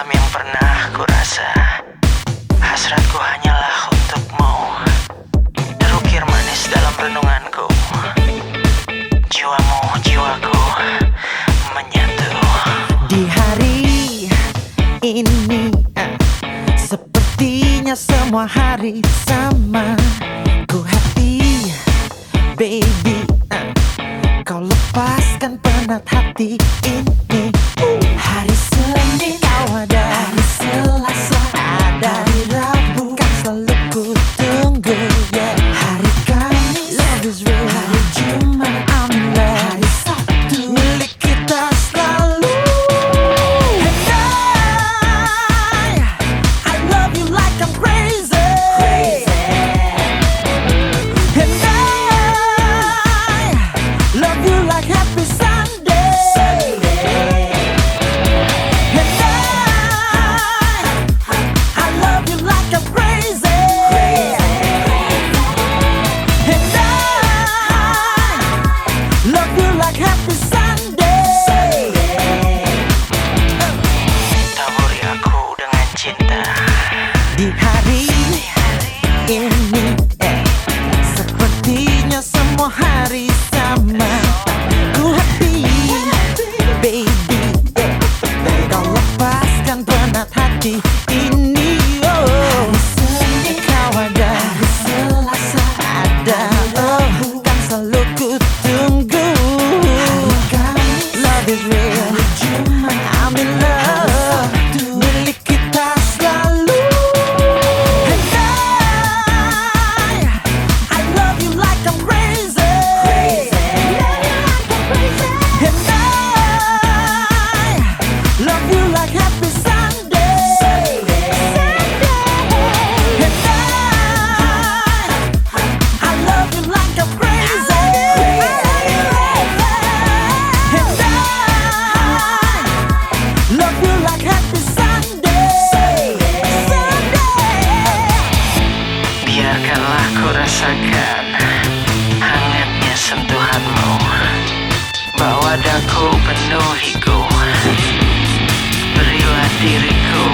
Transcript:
malam yang pernah ku rasa Hasratku hanyalah untukmu Terukir manis dalam renunganku. Jiwamu, jiwaku menyatu Di hari ini uh, Sepertinya semua hari sama. Ku happy baby uh, Kau lepaskan penat hati ini Di hari ini eh, Sepertinya semua hari sama Ku happy baby eh. Kau lepaskan penat hati ini oh. Kau ada Selasa ada oh. Kan selalu ku tunggu Love is real Bawa daku penuh hiku. Berilah diriku